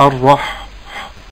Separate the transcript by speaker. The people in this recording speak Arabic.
Speaker 1: الرحمن